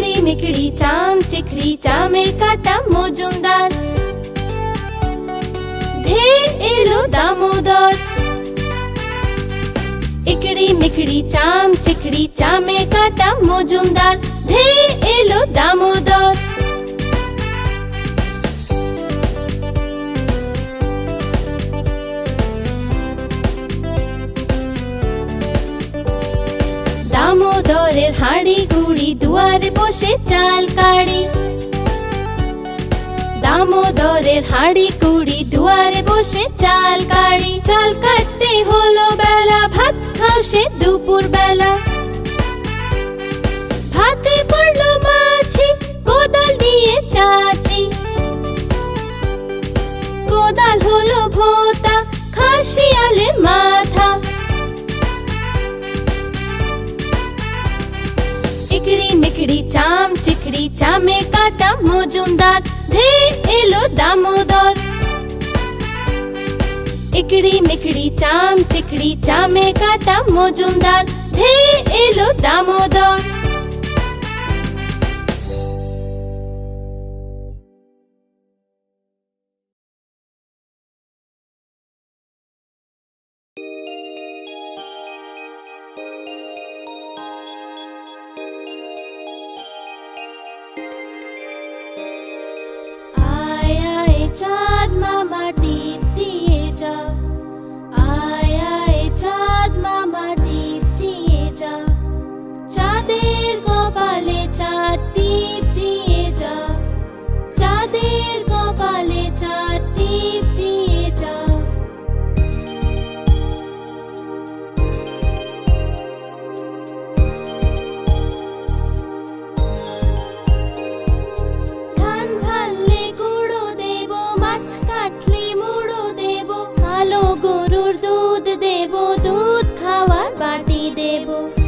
ચીકડી મીકડી, ચામ ચીકડી ચામે કાટા મોજુમદાર ધે એલો દામોદર. ઇકડી મીકડી, ચામ ચીકડી ચામે કાટા મોજુમદાર ધે એલો દામોદર. দামোদরের হাঁড়ি গুড়ি, দুয়ারে বসে চাল কাড়ি। দামোদরের হাঁড়ি কুড়ি দুয়ারে বসে চাল কাড়ি। চাল কাটতে হলো বেলা, ভাত খাও সে দুপুর বেলা। ভাতে পড়ল মাছি, কোদাল দিয়ে চাচি। কোদাল হলো ভোতা চিকড়ি চামে কাটা মজুমদার ধে এলো দামোদর ইকড়ি মিকড়ি চাম চিকড়ি চামে কাটা মজুমদার ধে এলো দামোদর দেব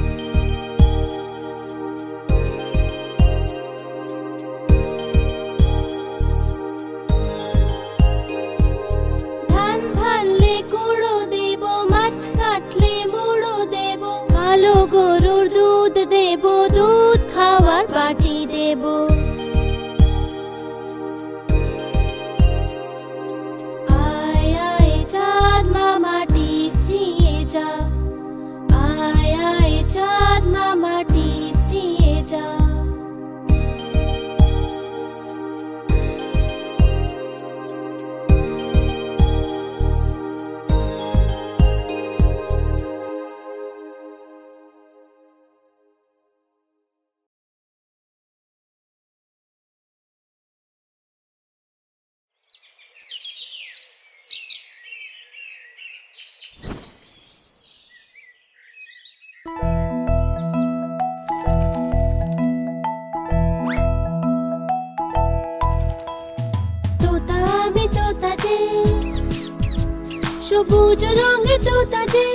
সবুজ রঙের তোতা যে।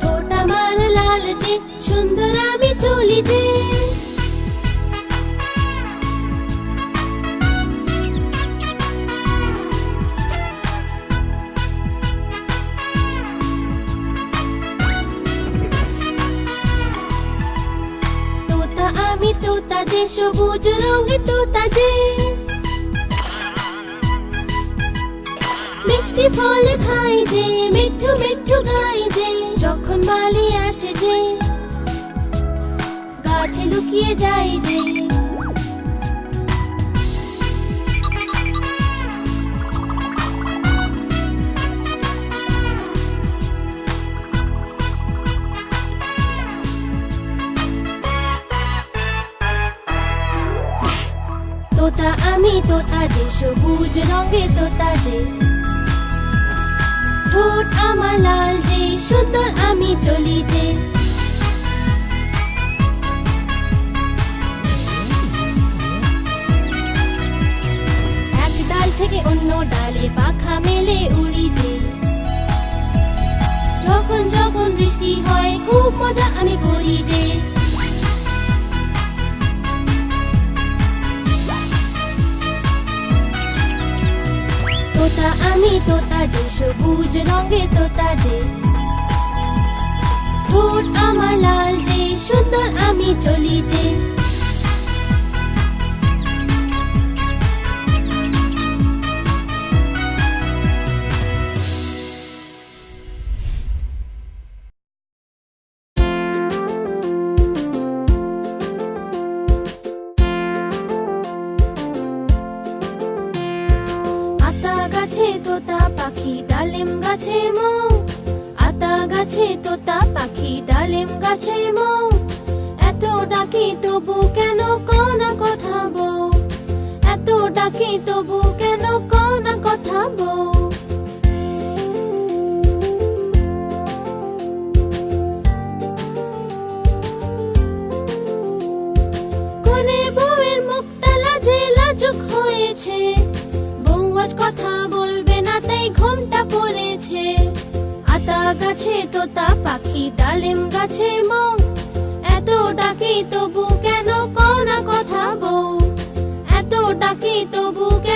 ঠোঁট আমার লাল যে, সুন্দর আমি চলি যে। আমি তোতা যে, সবুজ রঙের তোতা যে। মিষ্টি ফল খাই যে, মিঠু মিঠু গাই যে, যখন বালি আসে যে, গাছে লুকিয়ে যাই যে। তোতা আমি, তোতা যে, সবুজ রঙের তোতা যে ঠোঁট আমার লাল যে সুন্দর আমি চলি যে। এক ডাল থেকে অন্য ডালে পাখা মেলে উড়ি যে। যখন যখন বৃষ্টি হয়, খুব মজা আমি করি যে। আমি তোতা যে সবুজ রঙে তোতা যে ঠোঁট আমার লাল যে, সুন্দর আমি চলি যে। আছে তোতা পাখি ডালিম গাছে মৌ। এত ডাকি তবু কেন কনা কথা বউ। এত ডাকি তবু কেন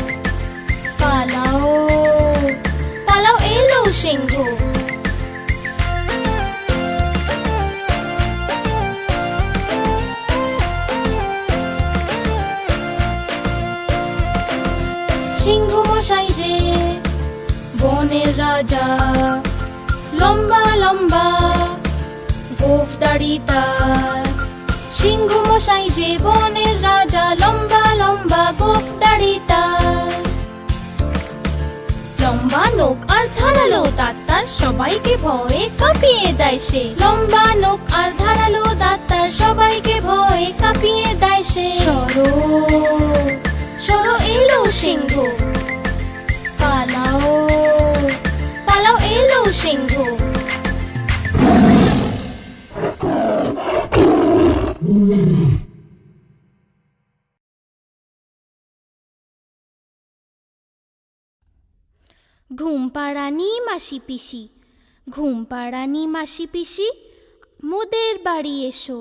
রাজা। লম্বা লম্বা গোফ দাড়ি তার। সিংহ মশাই যে রাজা, লম্বা লম্বা গোফ তার। লম্বা নোক আর ধারালো দাঁত তার, সবাইকে ভয়ে কাঁপিয়ে দেয় সে। লম্বা নোক আর ধারালো দাঁত তার, সবাইকে ভয়ে কাঁপিয়ে দেয় সে। ঘুম পাড়ানি মাসি পিসি। ঘুম পাড়ানি মাসি পিসি, মোদের বাড়ি এসো।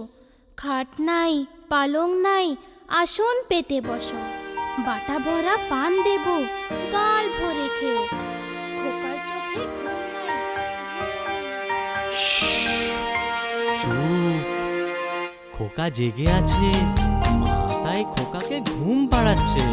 খাট নাই, পালং নাই, আসন পেতে বসো। বাটা ভরা পান দেব, গাল ভরে খেও খোকা জেগে আছে মা তাই খোকাকে ঘুম পাড়াচ্ছে।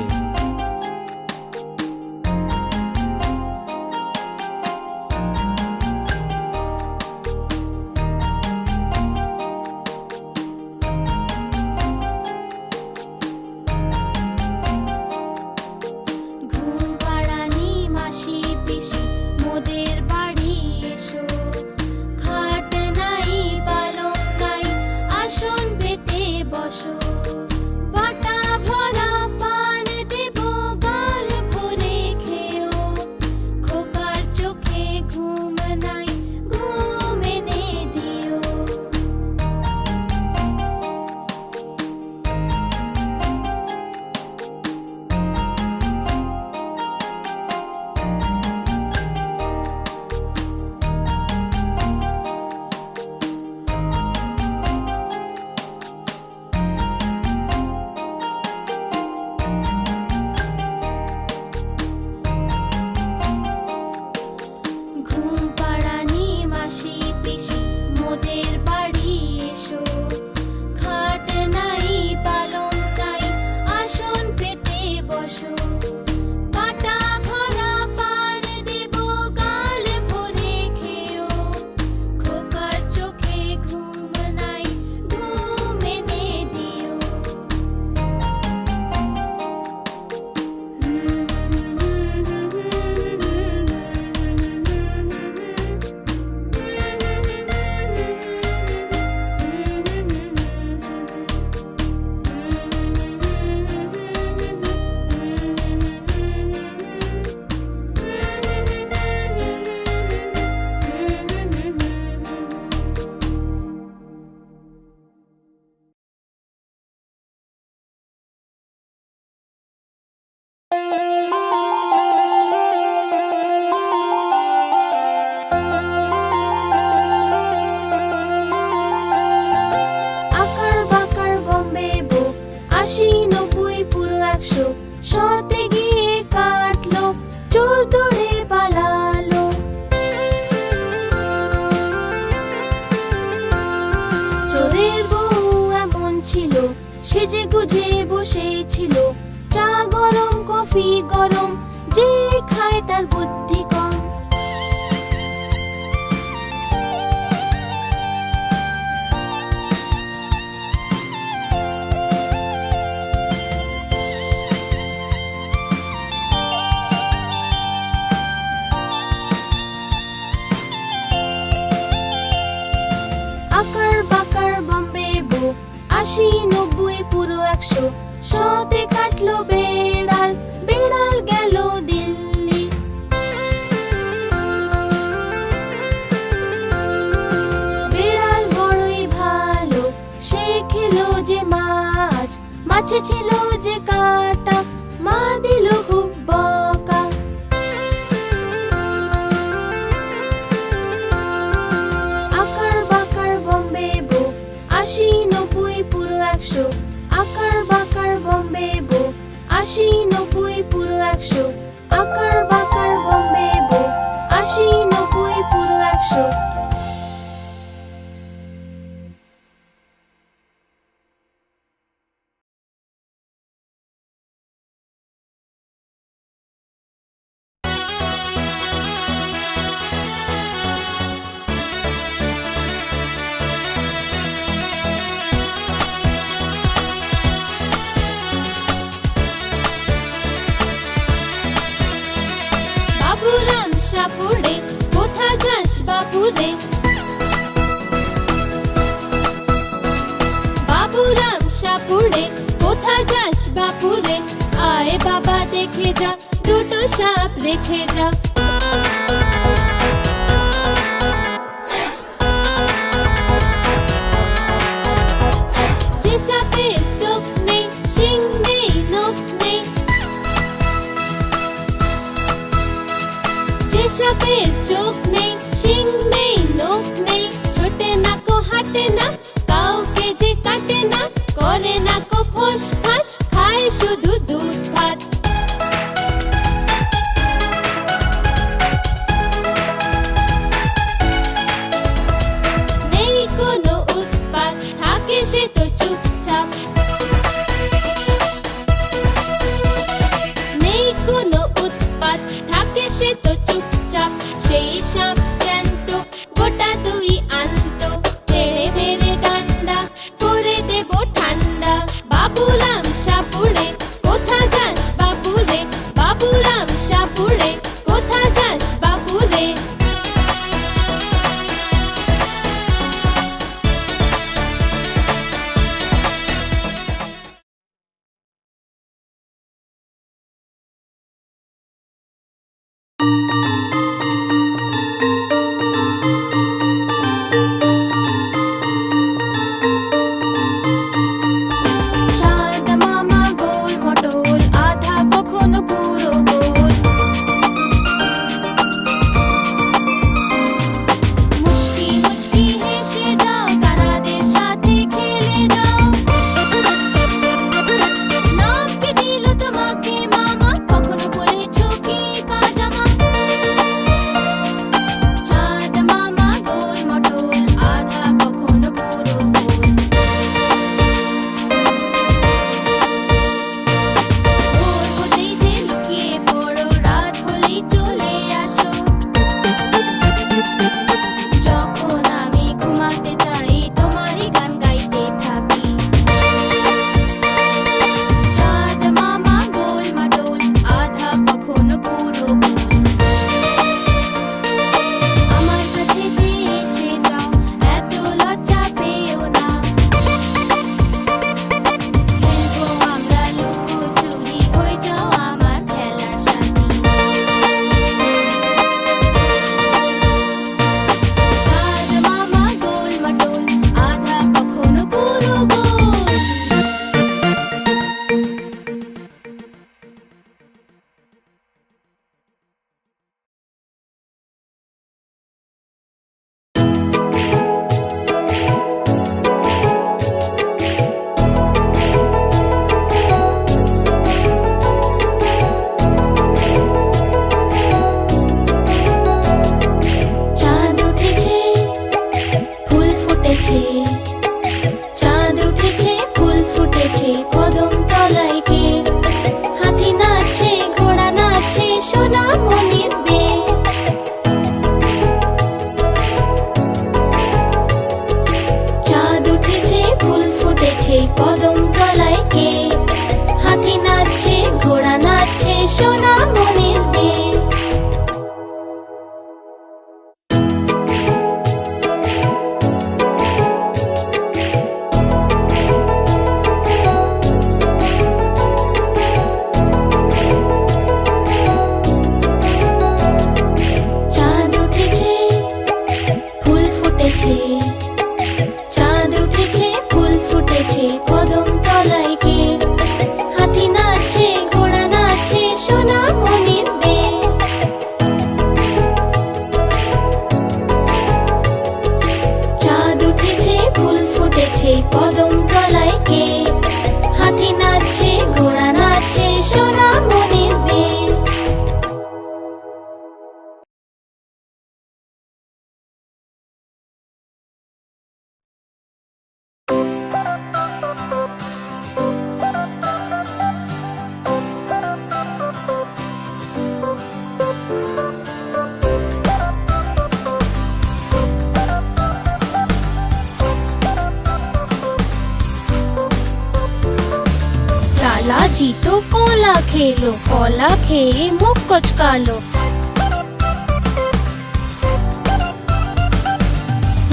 बचकालो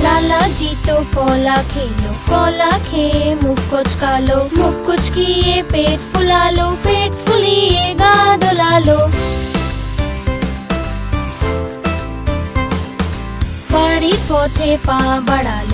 लाला जी तो कोला खेलो, कोला खे मुख कुचका लो मुख कुछ किए पेट फुला लो पेट फुलिए गा दुला लो बड़ी पोथे पा बढ़ा लो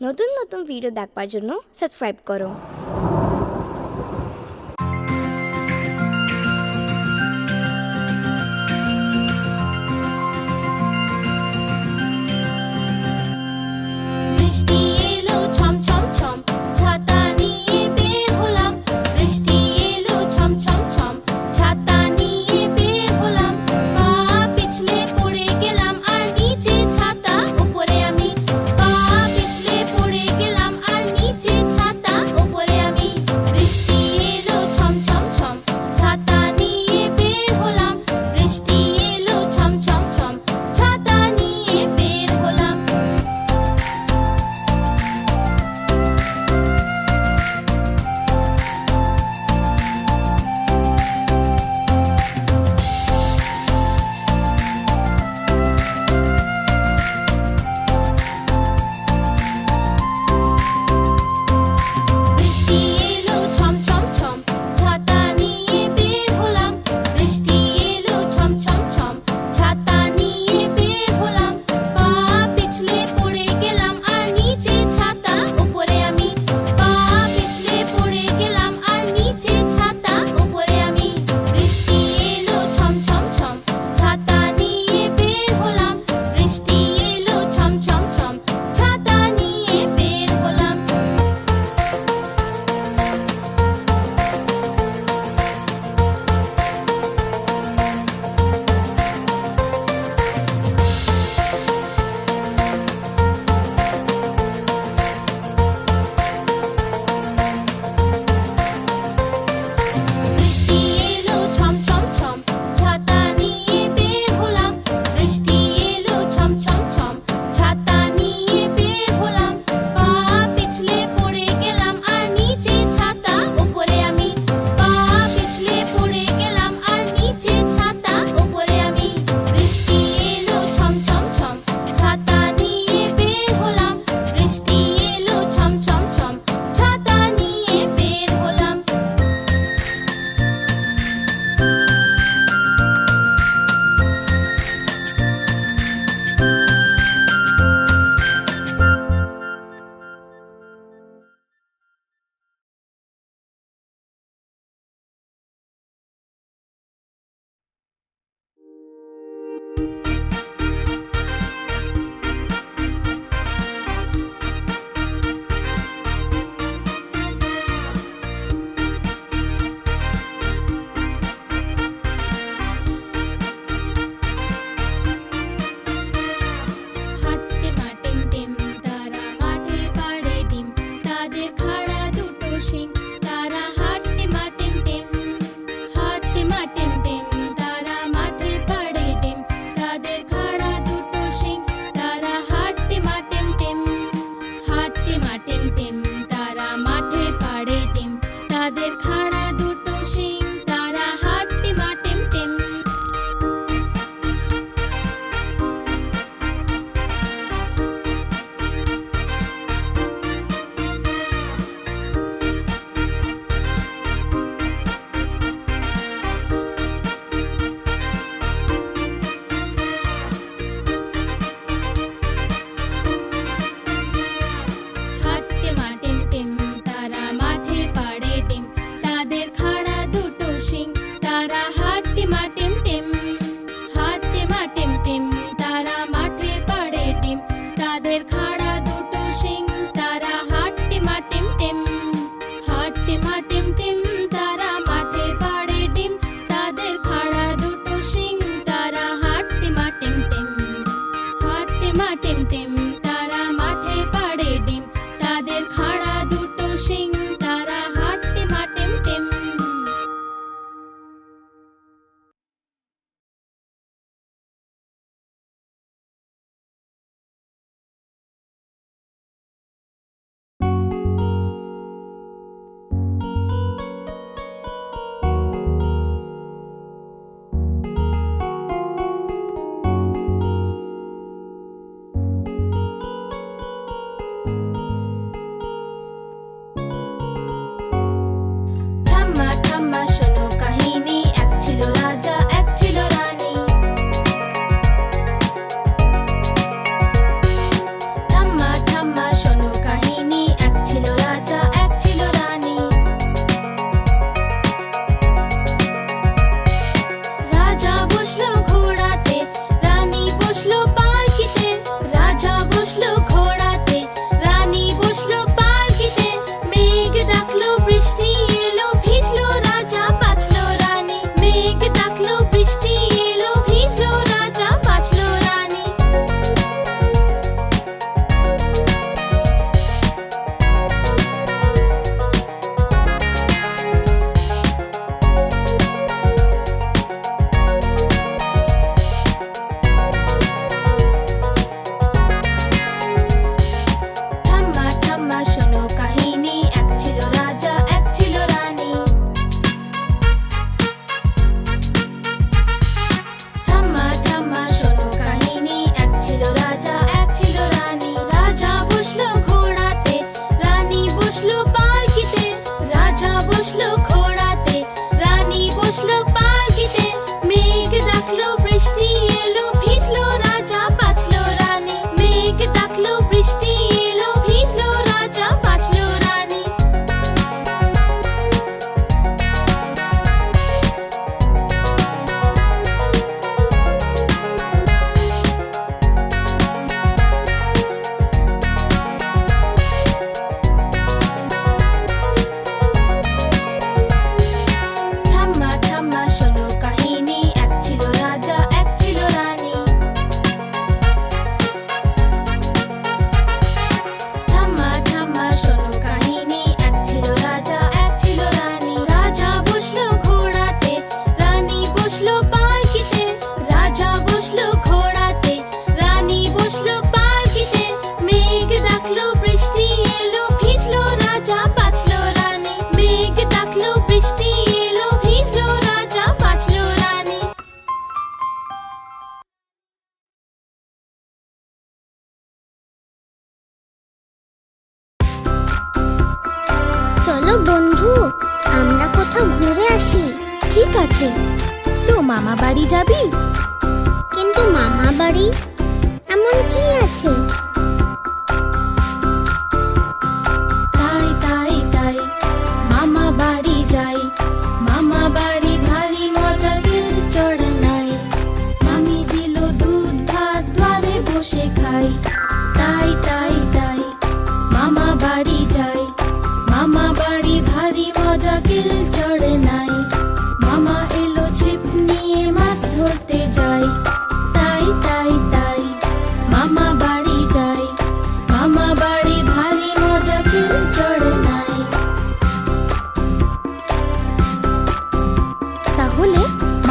নতুন নতুন ভিডিও দেখবার জন্য সাবস্ক্রাইব করো।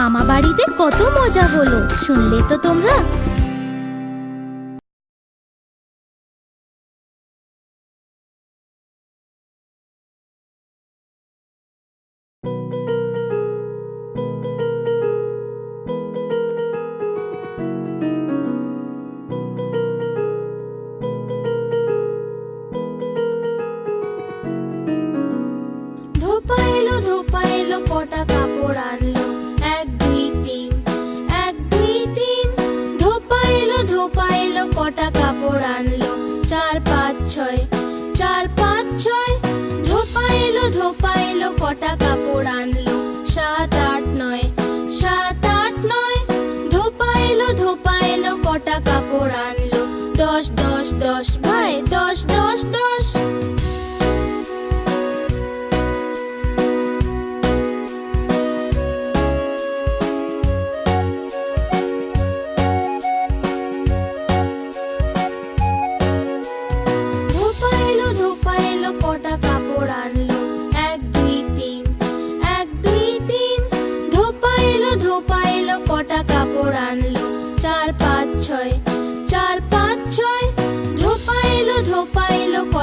মামা বাড়িতে কত মজা হলো। শুনলে তো তোমরা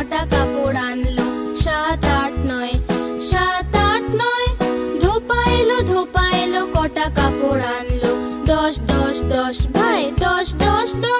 কটা কাপড় আনলো? সাত আট নয়। সাত আট নয়। ধোপা এলো ধোপা এলো কটা কাপড় আনলো? দশ দশ দশ, ভাই, দশ দশ দশ।